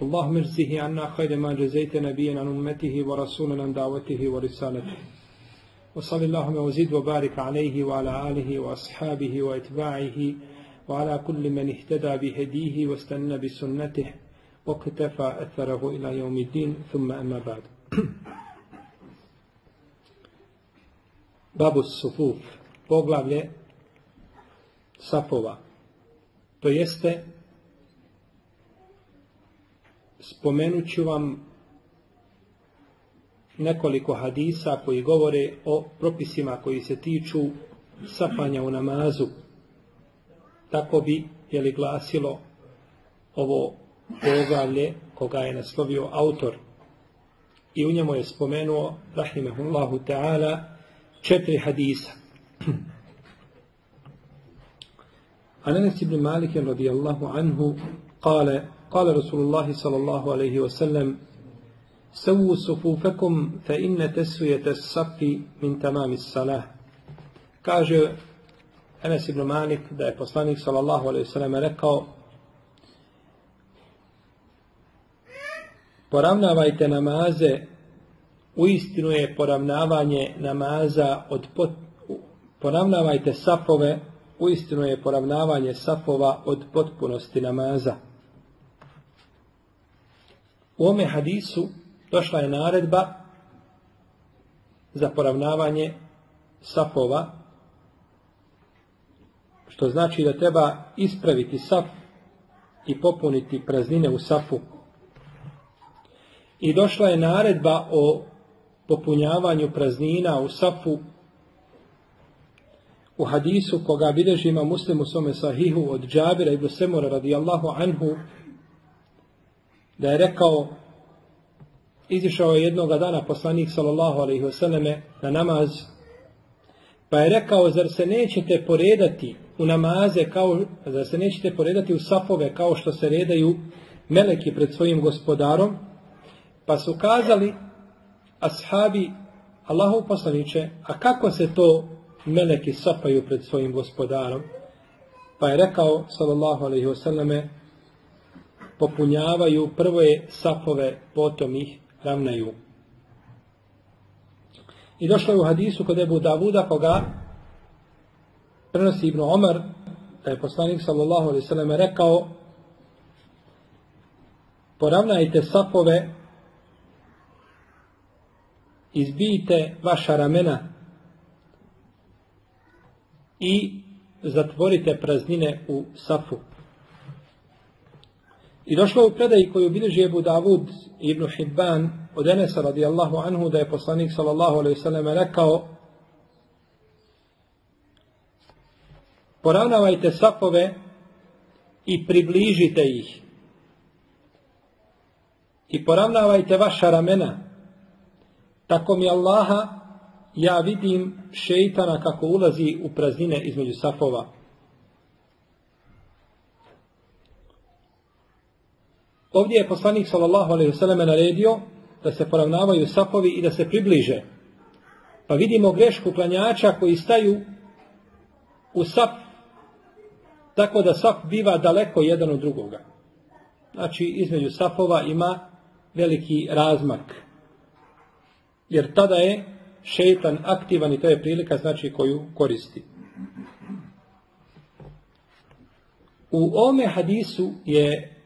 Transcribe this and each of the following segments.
اللهم اجزه عنا خير ما جزيت نبيا عن أمته ورسولا عن دعوته ورسالته. وصل اللهم وزد وبارك عليه وعلى آله وأصحابه وإتباعه وعلى كل من اهتدى بهديه واستنى بسنته واقتفى أثره إلى يوم الدين. ثم أما بعد. Babu Sufuf, poglavlje safova. To spomenut ću vam nekoliko hadisa koji govore o propisima koji se tiču sapanja u namazu. Tako bi, je li glasilo ovo poglavlje koga je naslovio autor. I u njemu je spomenuo, rahimehullahu ta'ala, četiri hadisa. A Nenes ibn Malik radijallahu anhu kale, قال قال رسول الله صلى الله عليه وسلم سووا صفوفكم فإن تسوية الصف من تمام الصلاة kaže Enes ibn Malik da je poslanik sallallahu alaihi sallam rekao poravnavajte namaze u istinu je poravnavanje namaza od pot, poravnavajte safove u istinu je poravnavanje safova od potpunosti namaza u ome hadisu došla je naredba za poravnavanje safova što znači da treba ispraviti saf i popuniti praznine u safu. I došla je naredba o popunjavanju praznina u safu. U hadisu koga bilježi ima muslim u svome sahihu od Džabira ibn Semura radijallahu anhu da je rekao izišao je jednoga dana poslanik sallallahu alaihi wasallame na namaz pa je rekao zar se nećete poredati u namaze kao zar se nećete poredati u safove kao što se redaju meleki pred svojim gospodarom pa su kazali ashabi Allahu poslaniće, a kako se to meleki safaju pred svojim gospodarom? Pa je rekao, sallallahu alaihi wasallame, popunjavaju prve safove, potom ih ravnaju. I došlo je u hadisu kod Ebu Davuda, koga prenosi Ibn Omar, da je poslanik, sallallahu alaihi wasallame, rekao, poravnajte safove izbijte vaša ramena i zatvorite praznine u safu. I došlo u predaji koju bilježi Ebu Davud ibn Hibban od Enesa radijallahu anhu da je poslanik sallallahu alaihi sallam rekao poravnavajte safove i približite ih i poravnavajte vaša ramena tako mi Allaha ja vidim šeitana kako ulazi u praznine između safova. Ovdje je poslanik sallallahu alejhi ve naredio da se poravnavaju safovi i da se približe. Pa vidimo grešku klanjača koji staju u saf tako da saf biva daleko jedan od drugoga. Znači između safova ima veliki razmak jer tada je šeitan aktivan i to je prilika znači koju koristi. U ome hadisu je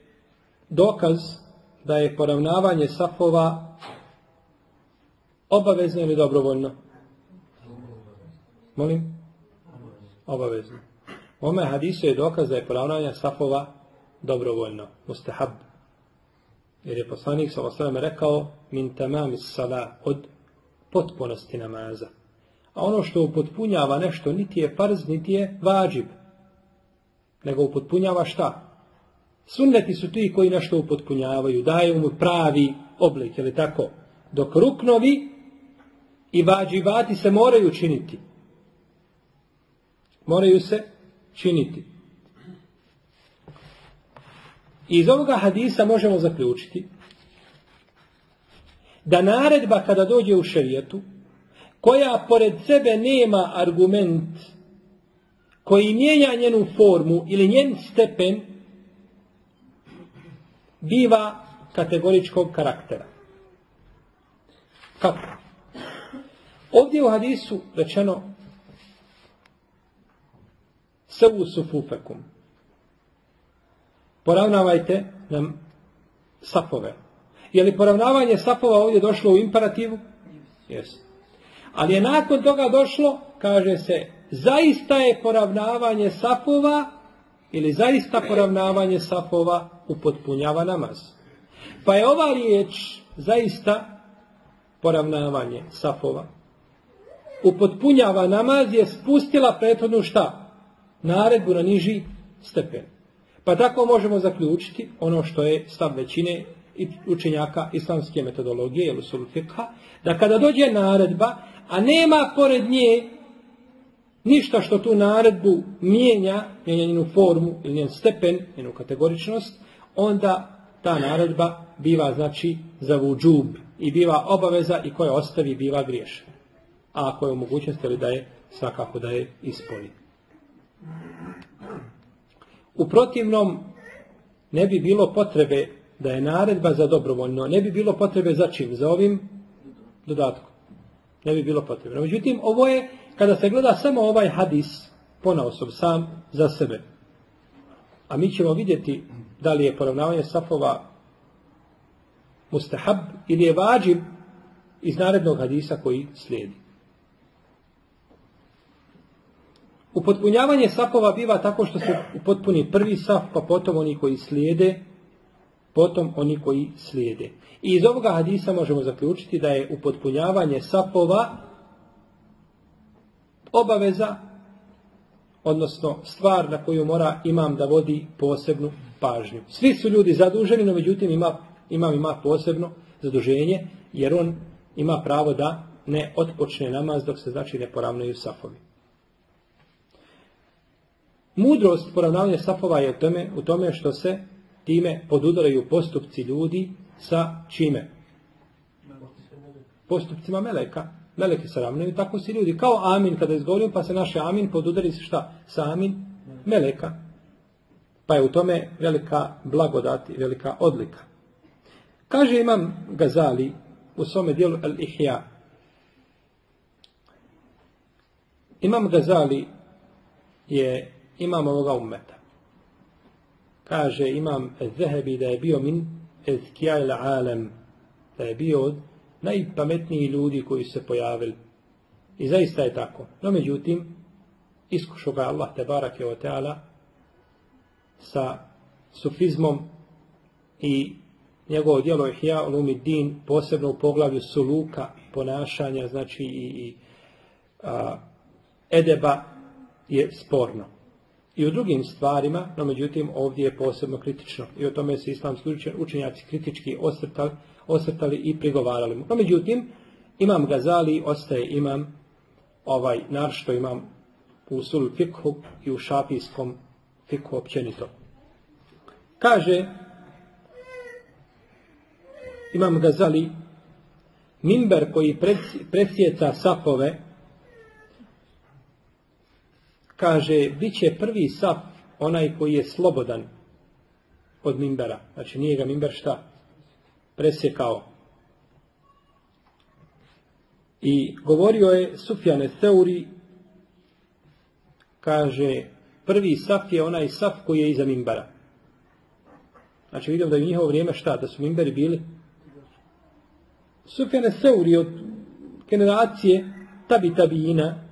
dokaz da je poravnavanje safova obavezno ili dobrovoljno? Molim? Obavezno. U ome hadisu je dokaz da je poravnavanje safova dobrovoljno. Mustahab. Jer je poslanik sa osvrame rekao min tamam sala od potpunosti namaza. A ono što upotpunjava nešto niti je farz, niti je vađib. Nego upotpunjava šta? Sunneti su ti koji nešto upotpunjavaju, daju mu pravi oblik, je tako? Dok ruknovi i vađivati se moraju činiti. Moraju se činiti. Iz ovoga hadisa možemo zaključiti da naredba kada dođe u šerijetu, koja pored sebe nema argument koji mijenja njenu formu ili njen stepen, biva kategoričkog karaktera. Kako? Ovdje u hadisu rečeno Savu sufufekum. Poravnavajte nam safove. Je li poravnavanje safova ovdje došlo u imperativu? Jesi. Ali je nakon toga došlo, kaže se, zaista je poravnavanje safova ili zaista poravnavanje safova upotpunjava namaz. Pa je ova riječ zaista poravnavanje safova upotpunjava namaz je spustila prethodnu šta? Naredbu na niži stepen. Pa tako možemo zaključiti ono što je stav većine učenjaka islamske metodologije ili sulfikha, da kada dođe naredba, a nema pored nje ništa što tu naredbu mijenja, mijenja njenu formu ili njen stepen, njenu kategoričnost, onda ta naredba biva znači za vuđub i biva obaveza i koja ostavi biva griješena. A ako je u da je, svakako da je ispoli. U protivnom ne bi bilo potrebe da je naredba za dobrovoljno, ne bi bilo potrebe za čim? Za ovim dodatkom. Ne bi bilo potrebe. Međutim, ovo je, kada se gleda samo ovaj hadis, ponaosob sam za sebe. A mi ćemo vidjeti da li je poravnavanje safova mustahab ili je vađib iz narednog hadisa koji slijedi. Upotpunjavanje safova biva tako što se upotpuni prvi saf, pa potom oni koji slijede, potom oni koji slijede. I iz ovoga hadisa možemo zaključiti da je upotpunjavanje safova obaveza, odnosno stvar na koju mora imam da vodi posebnu pažnju. Svi su ljudi zaduženi, no međutim ima, imam ima posebno zaduženje, jer on ima pravo da ne otpočne namaz dok se znači ne poravnaju safovi. Mudrost poravnavanja safova je u tome, u tome što se time podudaraju postupci ljudi sa čime? Postupcima meleka. Meleki se ravnaju, tako si ljudi. Kao amin kada izgovorim, pa se naše amin podudari se šta? Sa amin meleka. Pa je u tome velika blagodat i velika odlika. Kaže imam Gazali u svome dijelu Al-Ihya. Imam Gazali je imam ovoga ummeta. Kaže imam Zehebi da je bio min ezkijajl alem, da je bio od najpametniji ljudi koji se pojavili. I zaista je tako. No međutim, iskušao ga Allah te barak je o teala sa sufizmom i njegovo djelo je hija din posebno u poglavlju suluka, ponašanja, znači i, i a, edeba je sporno i u drugim stvarima, no međutim ovdje je posebno kritično. I o tome se islamski učenjaci kritički osvrtali, osvrtali i prigovarali mu. No međutim, imam Gazali, ostaje imam ovaj nar što imam u sul fikhu i u šafijskom fikhu općenito. Kaže imam Gazali Mimber koji presjeca safove kaže, bit će prvi saf onaj koji je slobodan od mimbera. Znači nije ga mimber šta? Presjekao. I govorio je Sufjane Seuri, kaže, prvi saf je onaj saf koji je iza mimbera. Znači vidim da je u njihovo vrijeme šta? Da su mimberi bili? Sufjane Seuri od generacije tabi tabijina,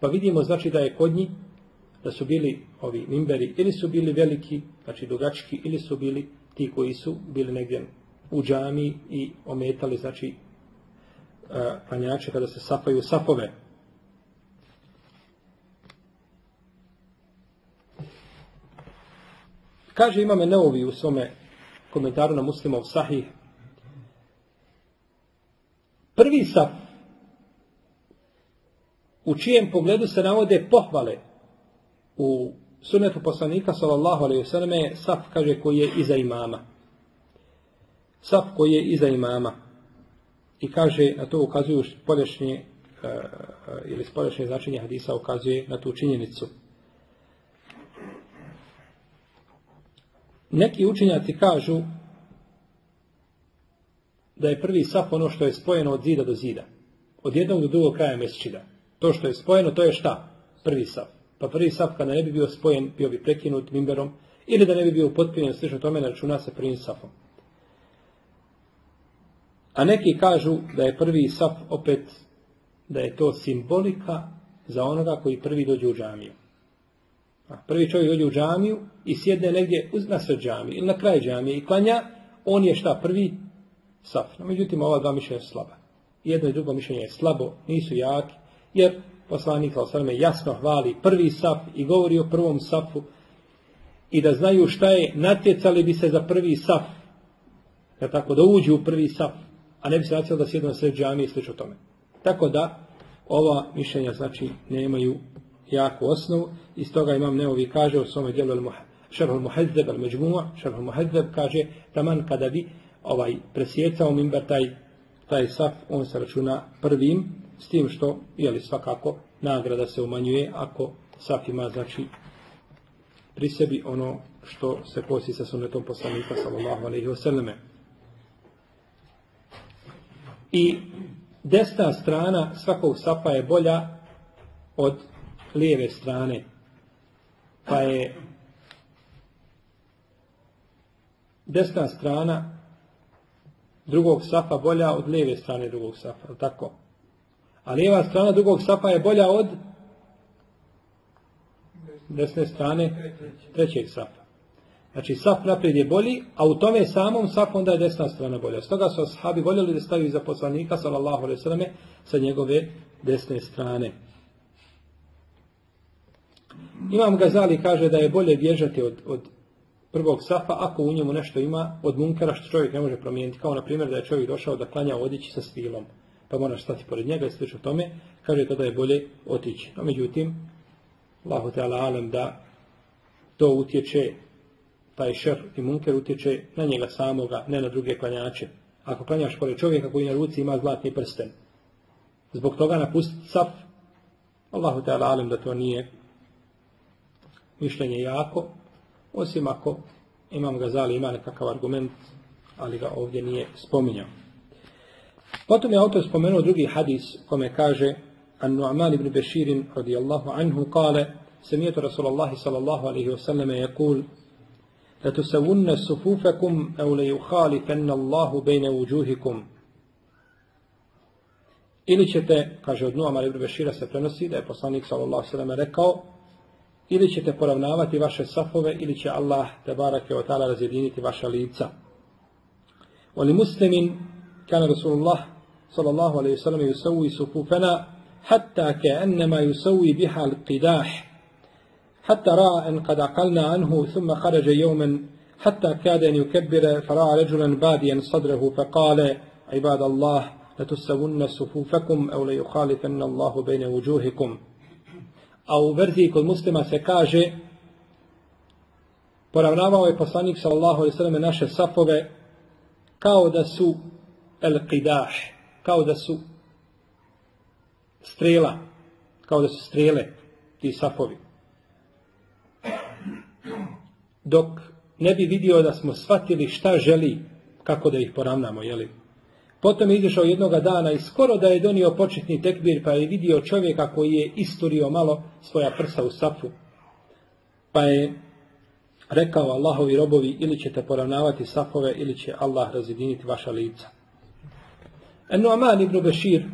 pa vidimo znači da je kod njih da su bili ovi mimberi ili su bili veliki, znači dugački, ili su bili ti koji su bili negdje u džami i ometali znači panjače kada se safaju safove. Kaže imame Neovi u svome komentaru na muslimov sahih. Prvi saf u čijem pogledu se navode pohvale u sunetu poslanika sallallahu alejhi ve selleme saf kaže koji je iza imama. Saf koji je iza imama. I kaže, na to ukazuju spolješnje uh, ili spolješnje značenje hadisa ukazuje na tu činjenicu. Neki učenjaci kažu da je prvi saf ono što je spojeno od zida do zida. Od jednog do drugog kraja mesečida. To što je spojeno, to je šta? Prvi saf. Pa prvi saf kada ne bi bio spojen, bio bi prekinut mimberom, ili da ne bi bio potpunjen, slično tome, ne računa se prvim safom. A neki kažu da je prvi saf opet, da je to simbolika za onoga koji prvi dođe u džamiju. A prvi čovjek dođe u džamiju i sjedne negdje uz nasred džamije ili na kraj džamije i klanja, on je šta prvi saf. No, međutim, ova dva mišljenja slaba. Jedno i drugo mišljenje je slabo, nisu jaki, jer poslanik Al-Salame jasno hvali prvi saf i govori o prvom safu i da znaju šta je, natjecali bi se za prvi saf. Ja tako da uđu u prvi saf, a ne bi se natjecali da sjedno na sred džamije i slično tome. Tako da, ova mišljenja znači nemaju jaku osnovu i stoga imam neovi kaže u svome dijelu Šerhul Muhezzeb al Međmua, Šerhul Muhezzeb kaže taman kada bi ovaj presjecao mimber taj, taj saf, on se računa prvim, s tim što, jeli svakako, nagrada se umanjuje ako saf ima, znači, pri sebi ono što se kosi sa sunnetom poslanika, sallallahu alaihi wasallame. I desna strana svakog safa je bolja od lijeve strane. Pa je desna strana drugog safa bolja od lijeve strane drugog safa, tako? A lijeva strana drugog safa je bolja od desne strane trećeg safa. Znači saf naprijed je bolji, a u tome samom safu onda je desna strana bolja. Stoga su ashabi voljeli da staviju za poslanika, sallallahu alaihi sallam, sa njegove desne strane. Imam Gazali kaže da je bolje bježati od, od prvog safa ako u njemu nešto ima od munkera što čovjek ne može promijeniti. Kao na primjer da je čovjek došao da klanja odići sa stilom pa moraš stati pored njega i slično tome, kaže to da je bolje otići. No međutim, Allahu Teala alem da to utječe, taj šer i munker utječe na njega samoga, ne na druge klanjače. Ako klanjaš pored čovjeka koji na ruci ima zlatni prsten, zbog toga napustiti saf, Allahu Teala alem da to nije mišljenje jako, osim ako imam ga zali, ima nekakav argument, ali ga ovdje nije spominjao. Potom je autor spomenuo drugi hadis kome kaže an Nu'man ibn Bashir radijallahu anhu kale سمعت رسول الله صلى الله عليه وسلم يقول لتسون صفوفكم أو ليخالفن الله بين وجوهكم Ili ćete, kaže od Nuama ibn Bešira se prenosi da je poslanik sallallahu sallam rekao ili ćete poravnavati vaše safove ili će Allah te barake o ta'ala razjediniti vaša lica. Oli muslimin كان رسول الله صلى الله عليه وسلم يسوي صفوفنا حتى كأنما يسوي بها القداح حتى رأى أن قد عقلنا عنه ثم خرج يوما حتى كاد أن يكبر فرأى رجلا باديا صدره فقال عباد الله لتسون صفوفكم أو ليخالفن الله بين وجوهكم؟ A u verziji kod muslima poravnavao je poslanik sallallahu alejhi ve selleme naše safove kao da su el qidah, kao da su strela, kao da su strele ti safovi. Dok ne bi vidio da smo shvatili šta želi, kako da ih poravnamo, jeli? Potom je izašao jednoga dana i skoro da je donio početni tekbir, pa je vidio čovjeka koji je isturio malo svoja prsa u safu. Pa je rekao Allahovi robovi, ili ćete poravnavati safove, ili će Allah razjediniti vaša lica. Nu'man ibn Bešir,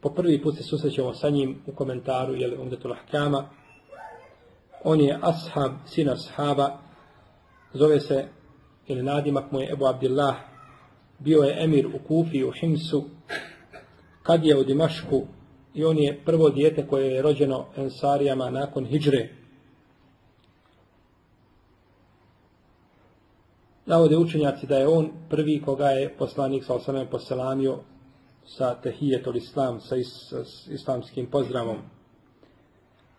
po prvi put se susrećemo sa njim u komentaru, jel, umdetul ahkama, on je ashab, sin ashaba, zove se, ili nadimak mu je Ebu Abdillah, bio je emir u Kufi, u Himsu, kad je u Dimašku, i on je prvo dijete koje je rođeno Ensarijama nakon Hidžre. Navode učenjaci da je on prvi koga je poslanik sa osanem poselamio sa tehijetul islam, sa, is, islamskim pozdravom.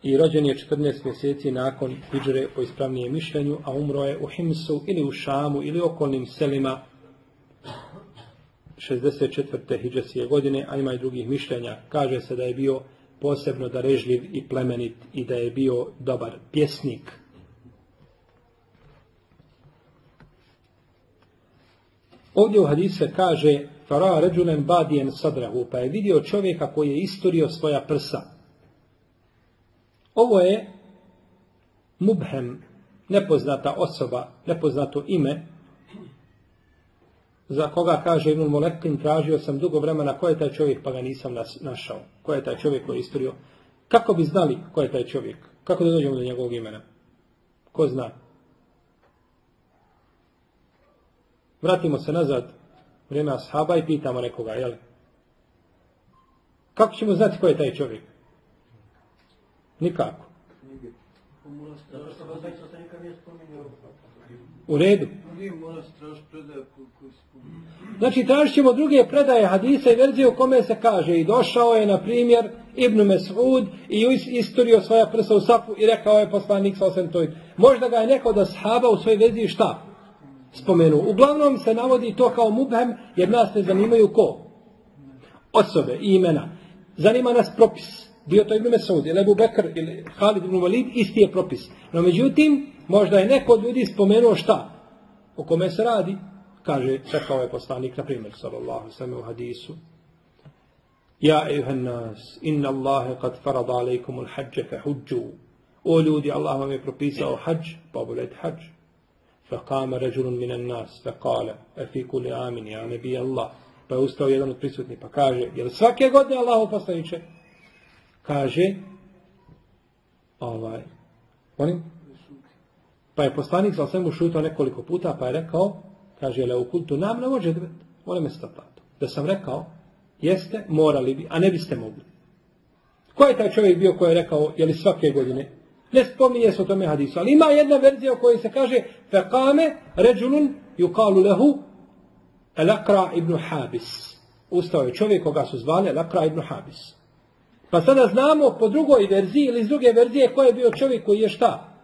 I rođen je 14 mjeseci nakon hijđre po ispravnijem mišljenju, a umro je u Himsu ili u Šamu ili okolnim selima 64. hijđesije godine, a ima i drugih mišljenja. Kaže se da je bio posebno darežljiv i plemenit i da je bio dobar pjesnik. Ovdje u hadisu se kaže Fara ređulen badijen sadrahu, pa je vidio čovjeka koji je istorio svoja prsa. Ovo je mubhem, nepoznata osoba, nepoznato ime, za koga kaže Ibn Molekin, tražio sam dugo vremena ko je taj čovjek, pa ga nisam našao. Ko je taj čovjek koji je istorio? Kako bi znali ko je taj čovjek? Kako da dođemo do njegovog imena? Ko zna? Vratimo se nazad vrijeme ashaba i pitamo nekoga, jel? Kako ćemo znati ko je taj čovjek? Nikako. U redu. Znači, tražit ćemo druge predaje hadisa i verzije u kome se kaže i došao je, na primjer, Ibn Mes'ud i istorio svoja prsa u sapu i rekao je poslanik sa osam toj. Možda ga je neko da sahaba u svojoj verziji šta? Spomenu. Uglavnom se navodi to kao mubhem jer nas ne zanimaju ko? Osobe i imena. Zanima nas propis. Bio to Ibn Mes'ud ili Ebu Bekr ili Halid ibn Walid, isti je propis. No međutim, možda je neko od ljudi spomenuo šta? O kome se radi? Kaže, čekao je poslanik, na primjer, sallallahu sallam u hadisu. Ja, ejuhan nas, inna Allahe kad farada alaikum ul hađe fe huđu. O ljudi, Allah vam je propisao hađ, pa obolajte hađ. فقام رجل من الناس فقال في كل عام يا نبي الله pa je ustao jedan od prisutnih pa kaže jel svake godine Allah poslaniče kaže ovaj molim pa je poslanik sa svemu šutao nekoliko puta pa je rekao kaže le u kultu nam ne može dvet molim me statato da sam rekao jeste morali bi a ne biste mogli ko je taj čovjek bio koji je rekao je li svake godine Ne spominje se o tome hadisu, ali ima jedna verzija u kojoj se kaže fekame ređulun yukalu lehu Elakra ibn Habis. Ustao je čovjek koga su zvali Elakra ibn Habis. Pa sada znamo po drugoj verziji ili iz druge verzije ko je bio čovjek koji je šta?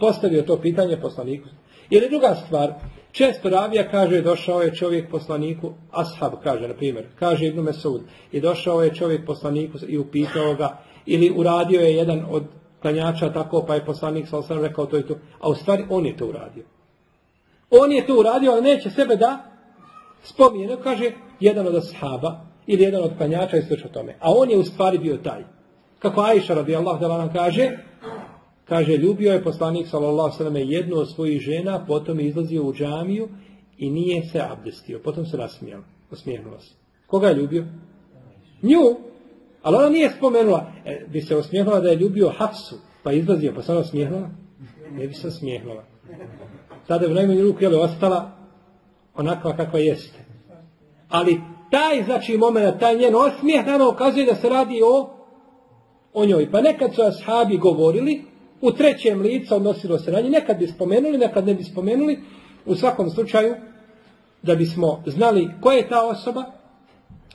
Postavio to pitanje poslaniku. Ili druga stvar, često ravija kaže došao je čovjek poslaniku, ashab kaže na primjer, kaže Ibn Mesud, i došao je čovjek poslaniku i upitao ga, ili uradio je jedan od klanjača tako, pa je poslanik sa osam rekao to i to. A u stvari on je to uradio. On je to uradio, ali neće sebe da spomije. kaže jedan od ashaba ili jedan od klanjača i slično tome. A on je u stvari bio taj. Kako Aisha radi Allah da vam kaže, kaže, ljubio je poslanik sallallahu sallam jednu od svojih žena, potom je izlazio u džamiju i nije se abdestio. Potom se nasmijao, osmijehnuo se. Koga je ljubio? Nju, Ali ona nije spomenula, e, bi se osmijehnula da je ljubio Hafsu, pa izlazio, pa se ona osmijehnula? Ne bi se osmijehnula. Tada je u najmanju ruku jele ostala onakva kakva jeste. Ali taj, znači, moment, taj njen osmijeh nama ukazuje da se radi o, o njoj. Pa nekad su ashabi govorili, u trećem licu odnosilo se na njih, nekad bi spomenuli, nekad ne bi spomenuli, u svakom slučaju, da bismo znali ko je ta osoba,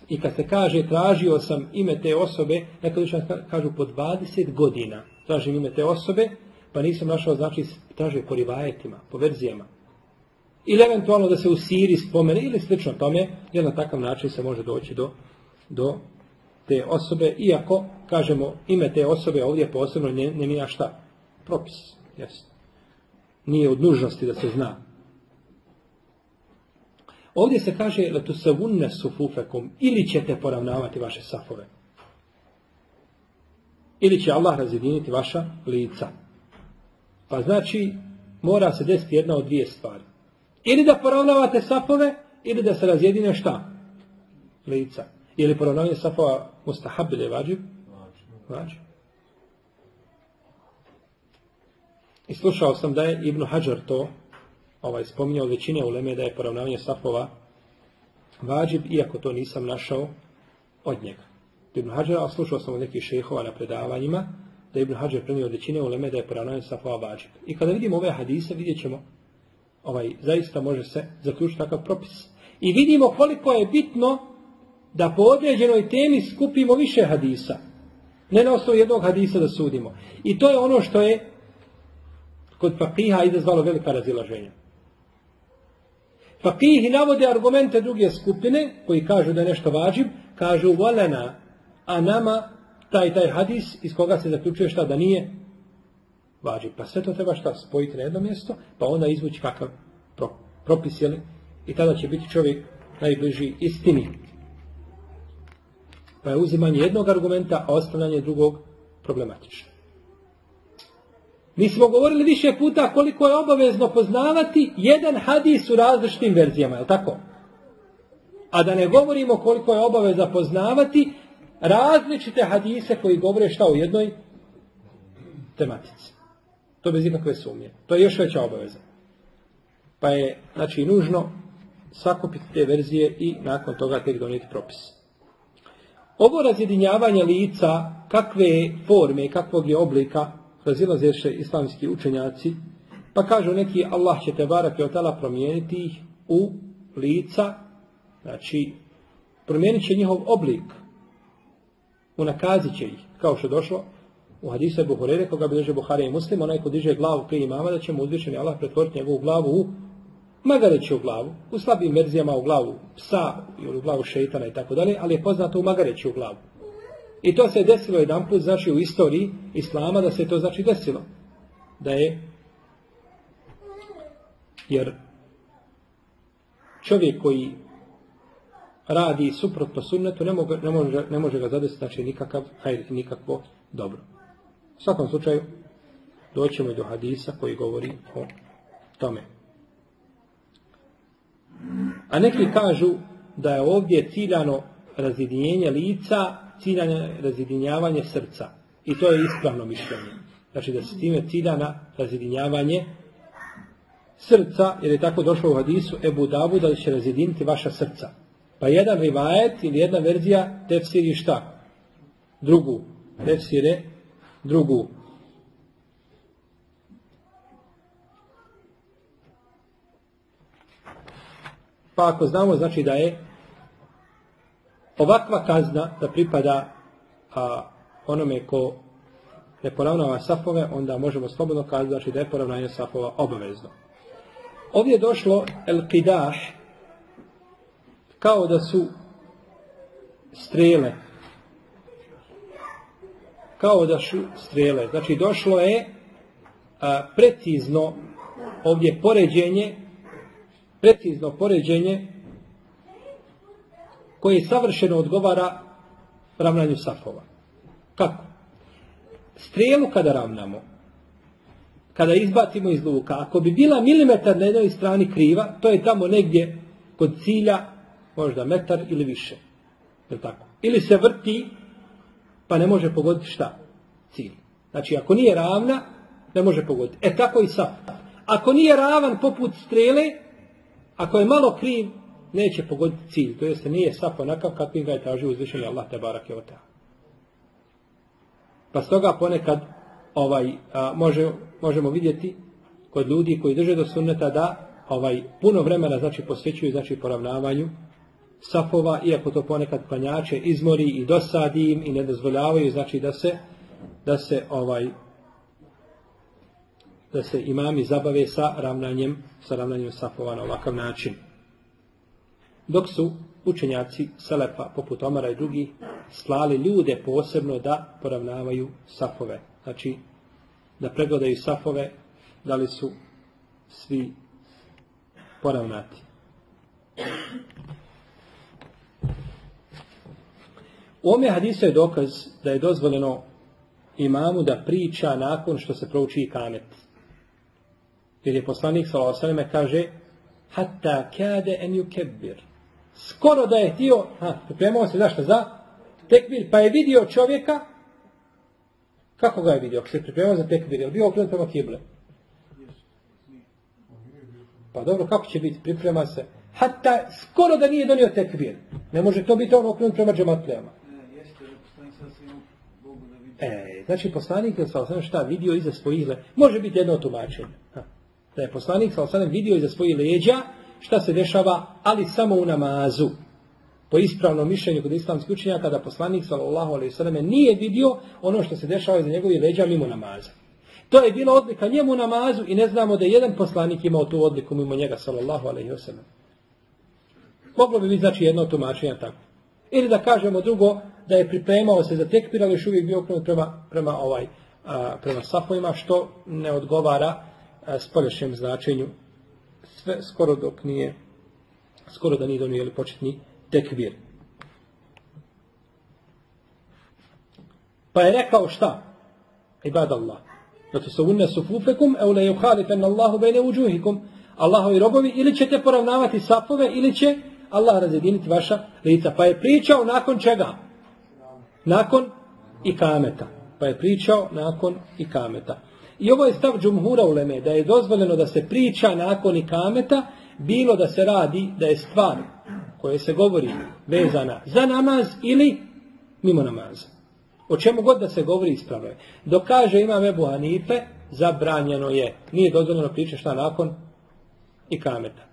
I kad se kaže tražio sam ime te osobe, neka kažu po 20 godina tražim ime te osobe, pa nisam našao znači traže po rivajetima, po verzijama. Ili eventualno da se u Siri spomene ili slično tome, jer na takav način se može doći do, do te osobe, iako, kažemo, ime te osobe ovdje posebno ne, ne mija šta? Propis, jes. Nije od nužnosti da se zna. Ovdje se kaže la tu savunne sufufekum ili ćete poravnavati vaše safove. Ili će Allah razjediniti vaša lica. Pa znači mora se desiti jedna od dvije stvari. Ili da poravnavate safove ili da se razjedine šta? Lica. Ili poravnavanje safova mustahab ili vađib? Vađib. I slušao sam da je Ibn Hajar to ovaj spominjao većine uleme da je poravnavanje safova vađib, iako to nisam našao od njega. Ibn Hajar, a slušao sam od nekih šehova na predavanjima, da Ibn Hajar prenio od većine uleme da je poravnavanje safova vađib. I kada vidimo ove hadise, vidjet ćemo ovaj, zaista može se zaključiti takav propis. I vidimo koliko je bitno da po određenoj temi skupimo više hadisa. Ne na osnovu jednog hadisa da sudimo. I to je ono što je kod fakiha izazvalo velika razilaženja. Fakihi navode argumente druge skupine koji kažu da je nešto vađib, kažu volena, a nama taj taj hadis iz koga se zaključuje šta da nije vađib. Pa sve to treba šta spojiti na jedno mjesto, pa onda izvući kakav propis, jeli? I tada će biti čovjek najbliži istini. Pa je uzimanje jednog argumenta, a ostavljanje drugog problematično. Mi smo govorili više puta koliko je obavezno poznavati jedan hadis u različitim verzijama, je tako? A da ne govorimo koliko je obavezno poznavati različite hadise koji govore šta u jednoj tematici. To bez ikakve sumnje. To je još veća obaveza. Pa je, znači, nužno sakupiti te verzije i nakon toga tek donijeti propis. Ovo razjedinjavanje lica, kakve forme, kakvog je oblika, razilazeše islamski učenjaci, pa kažu neki Allah će te barak i otala promijeniti ih u lica, znači promijenit će njihov oblik, unakazit će ih, kao što je došlo u hadisu Ebu Hurere, koga bi drže Buhari i Muslim, onaj ko diže glavu prije imama, da će mu uzvišeni Allah pretvoriti njegovu glavu u magareću glavu, u slabim verzijama u glavu psa ili u glavu šeitana i tako dalje, ali je poznato u magareću glavu. I to se desilo jedan put, znači u istoriji Islama, da se to znači desilo. Da je, jer čovjek koji radi suprotno sunnetu, ne, ne, može, ne može ga zadesiti, znači nikakav hajr, nikakvo dobro. U svakom slučaju, doćemo i do hadisa koji govori o tome. A neki kažu da je ovdje ciljano razjedinjenje lica ciljano razjedinjavanje srca. I to je ispravno mišljenje. Znači da se time cilja na razjedinjavanje srca, jer je tako došlo u hadisu Ebu Davu da će razjediniti vaša srca. Pa jedan rivajet ili jedna verzija tefsiri šta? Drugu. Tefsire drugu. Pa ako znamo znači da je ovakva kazna da pripada a, onome ko ne poravnava safove, onda možemo slobodno kazati da je poravnanje safova obavezno. Ovdje je došlo el qidah kao da su strele. Kao da su strele. Znači došlo je a, precizno ovdje poređenje precizno poređenje koji savršeno odgovara ravnanju safova. Kako? Strijelu kada ravnamo, kada izbacimo iz luka, ako bi bila milimetar na jednoj strani kriva, to je tamo negdje kod cilja, možda metar ili više. Je tako? Ili se vrti, pa ne može pogoditi šta? Cilj. Znači, ako nije ravna, ne može pogoditi. E tako i saf. Ako nije ravan poput strele, ako je malo kriv, neće pogoditi cilj. To se nije saf onakav kakvim ga je tražio uzvišenje Allah te barak je Pa stoga ponekad ovaj, a, može, možemo vidjeti kod ljudi koji drže do sunneta da ovaj puno vremena znači posvećuju znači poravnavanju safova, iako to ponekad klanjače izmori i dosadi im i ne dozvoljavaju znači da se da se ovaj da se imami zabave sa ravnanjem sa ravnanjem safova na ovakav način. Dok su učenjaci Selefa, poput Omara i drugih, slali ljude posebno da poravnavaju safove. Znači, da pregledaju safove, da li su svi poravnati. U ome hadisu je dokaz da je dozvoljeno imamu da priča nakon što se prouči i kamet. Jer je poslanik s.a.v. kaže hatta kade en yukebbir skoro da je htio, ha, pripremao se zašto za tekbir, pa je vidio čovjeka, kako ga je vidio, ako se pripremao za tekbir, je li bio okrenut prema kible? Pa dobro, kako će biti, priprema se, hatta skoro da nije donio tekbir, ne može to biti on okrenut prema džematlijama. E, znači poslanik je sa šta vidio iza svojih može biti jedno tumačenje. Da je poslanik sa vidio iza svojih leđa šta se dešava, ali samo u namazu. Po ispravnom mišljenju kod islamskih učenjaka da poslanik sallallahu alejhi ve nije vidio ono što se dešava iza njegovih leđa mimo namaza. To je bila odlika njemu namazu i ne znamo da je jedan poslanik imao tu odliku mimo njega sallallahu alejhi ve. Moglo bi biti znači jedno tumačenje tako. Ili da kažemo drugo, da je pripremao se za tekbir, ali još uvijek bio okrenut prema, prema, ovaj, a, prema safovima, što ne odgovara a, spolješnjem značenju sve skoro dok nije skoro da nije donio početni tekbir. Pa je rekao šta? Ibad Allah. Da se unne sufufekum, eule yuhalifen Allahu bejne uđuhikum. Allahovi robovi, ili ćete poravnavati safove, ili će Allah razjediniti vaša lica. Pa je pričao nakon čega? Nakon ikameta. Pa je pričao nakon ikameta. I ovo je stav džumhura uleme, da je dozvoljeno da se priča nakon ikameta, bilo da se radi, da je stvar koje se govori vezana za namaz ili mimo namaza. O čemu god da se govori ispravno je. Dok kaže imam Ebu Hanife, zabranjeno je. Nije dozvoljeno pričati šta nakon ikameta.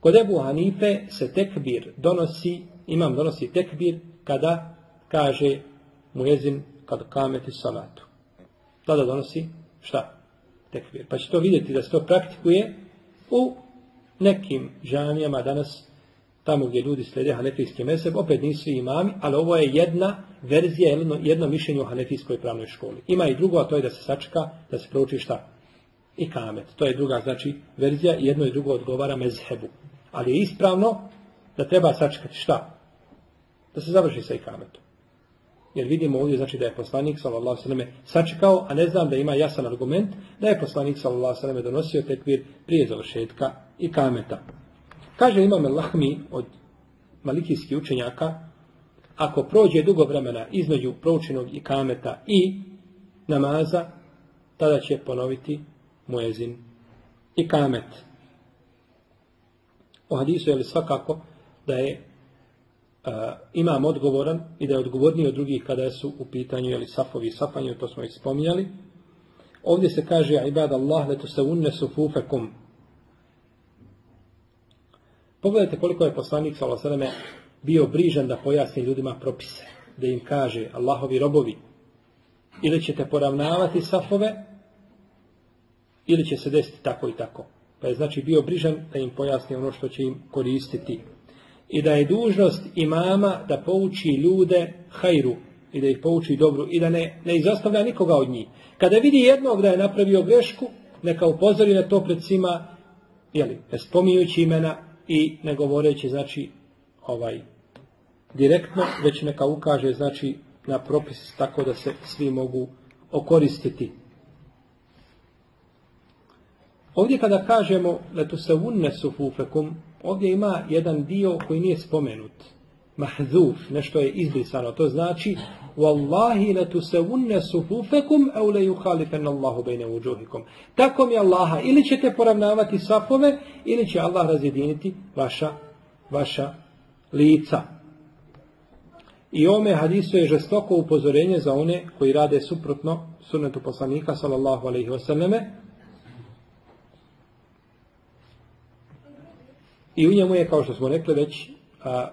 Kod Ebu Hanife se tekbir donosi, imam donosi tekbir kada kaže mujezin kad kameti salatu. Tada donosi šta? Tekbir. Pa će to vidjeti da se to praktikuje u nekim džamijama danas tamo gdje ljudi slede hanefijski meseb, opet nisu imami, ali ovo je jedna verzija, jedno, jedno mišljenje o hanefijskoj pravnoj školi. Ima i drugo, a to je da se sačeka, da se prouči šta? I kamet. To je druga, znači, verzija, jedno i drugo odgovara mezhebu. Ali je ispravno da treba sačekati šta? Da se završi sa ikametom. Jer vidimo ovdje znači da je poslanik sallallahu alejhi sačekao, a ne znam da ima jasan argument da je poslanik sallallahu alejhi donosio tekbir prije završetka i kameta. Kaže imam Lahmi od malikijskih učenjaka, ako prođe dugo vremena između proučenog i kameta i namaza, tada će ponoviti muezin i kamet. U hadisu je li svakako da je imam odgovoran i da je odgovorniji od drugih kada su u pitanju jeli safovi i safanje, to smo ih spominjali. Ovdje se kaže ibad Allah letu se unne sufufekum. Pogledajte koliko je poslanik s.a.v. bio brižan da pojasni ljudima propise. Da im kaže Allahovi robovi ili ćete poravnavati safove ili će se desiti tako i tako. Pa je znači bio brižan da im pojasni ono što će im koristiti i da je dužnost imama da pouči ljude hajru i da ih pouči dobru i da ne, ne izostavlja nikoga od njih. Kada vidi jednog da je napravio grešku, neka upozori na to pred svima, jeli, ne spominjući imena i ne govoreći, znači, ovaj, direktno, već neka ukaže, znači, na propis tako da se svi mogu okoristiti. Ovdje kada kažemo letu se unne sufufekum, ovdje ima jedan dio koji nije spomenut. Mahzuf, nešto je izbrisano. To znači, Wallahi letu se unne sufufekum, au le yuhalifen Allahu bejne uđuhikom. Tako mi Allaha, ili ćete poravnavati safove, ili će Allah razjediniti vaša, vaša lica. I ome hadisu je žestoko upozorenje za one koji rade suprotno sunnetu poslanika, sallallahu alaihi wasallame, I u njemu je, kao što smo rekli već, a,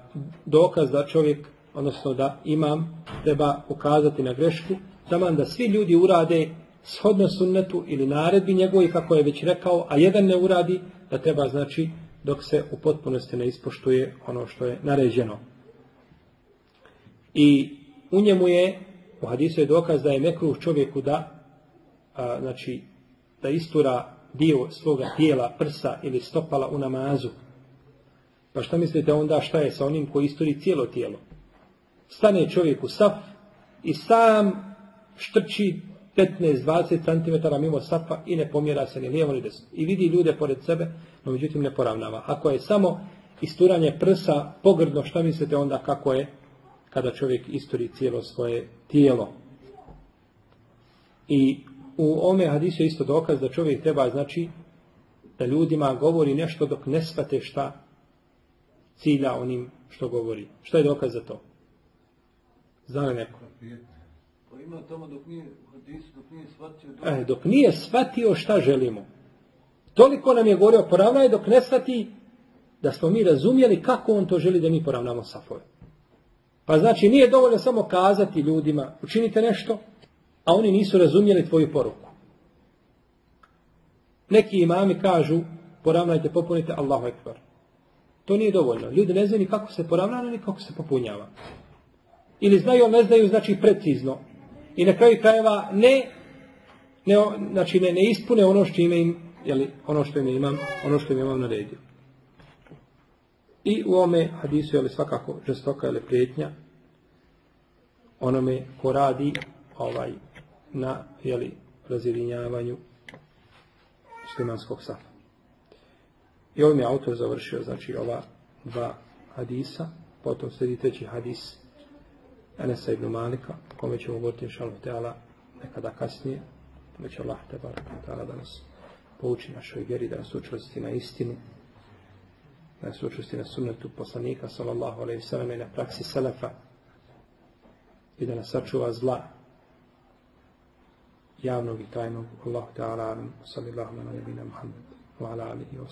dokaz da čovjek, odnosno da imam, treba ukazati na grešku, taman da svi ljudi urade shodno sunnetu ili naredbi njegovi, kako je već rekao, a jedan ne uradi, da treba znači dok se u potpunosti ne ispoštuje ono što je naređeno. I u njemu je, u hadisu je dokaz da je mekruh čovjeku da, a, znači, da istura dio svoga tijela, prsa ili stopala u namazu, Pa šta mislite onda šta je sa onim koji isturi cijelo tijelo? Stane čovjek u saf i sam štrči 15-20 cm mimo safa i ne pomjera se ni lijevo ni desno. I vidi ljude pored sebe, no međutim ne poravnava. Ako je samo isturanje prsa pogrdno, šta mislite onda kako je kada čovjek isturi cijelo svoje tijelo? I u ome hadisu je isto dokaz da čovjek treba znači da ljudima govori nešto dok ne svate šta cilja onim što govori. Što je dokaz za to? Zna li neko? Pa ima tamo dok nije, dok nije shvatio... Dok... E, dok nije shvatio šta želimo. Toliko nam je govorio poravnaj dok ne shvati da smo mi razumjeli kako on to želi da mi poravnamo safove. Pa znači nije dovoljno samo kazati ljudima učinite nešto, a oni nisu razumjeli tvoju poruku. Neki imami kažu poravnajte, popunite Allahu Ekber. To nije dovoljno. Ljudi ne znaju ni kako se poravnava, ni kako se popunjava. Ili znaju, ne znaju, znači precizno. I na kraju krajeva ne, ne, znači ne, ne ispune ono što ime im, jeli, ono što im imam, ono što im imam naredio. I u ome hadisu, jeli svakako žestoka ili prijetnja, onome ko radi ovaj, na, jeli, razjedinjavanju muslimanskog safa. I ovim je autor završio, znači, ova dva hadisa, potom sledi treći hadis Enesa ibn Malika, kome ćemo govoriti inšalu teala nekada kasnije, će Allah te bar da nas pouči našoj vjeri, da nas učvrsti na istinu, da nas učvrsti na sunnetu poslanika, sallallahu alaihi sallam, i na praksi selefa, i da nas sačuva zla, javnog i tajnog, Allah ta'ala, sallallahu alaihi wa sallam, wa ala alihi wa